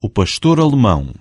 o pastor alemão.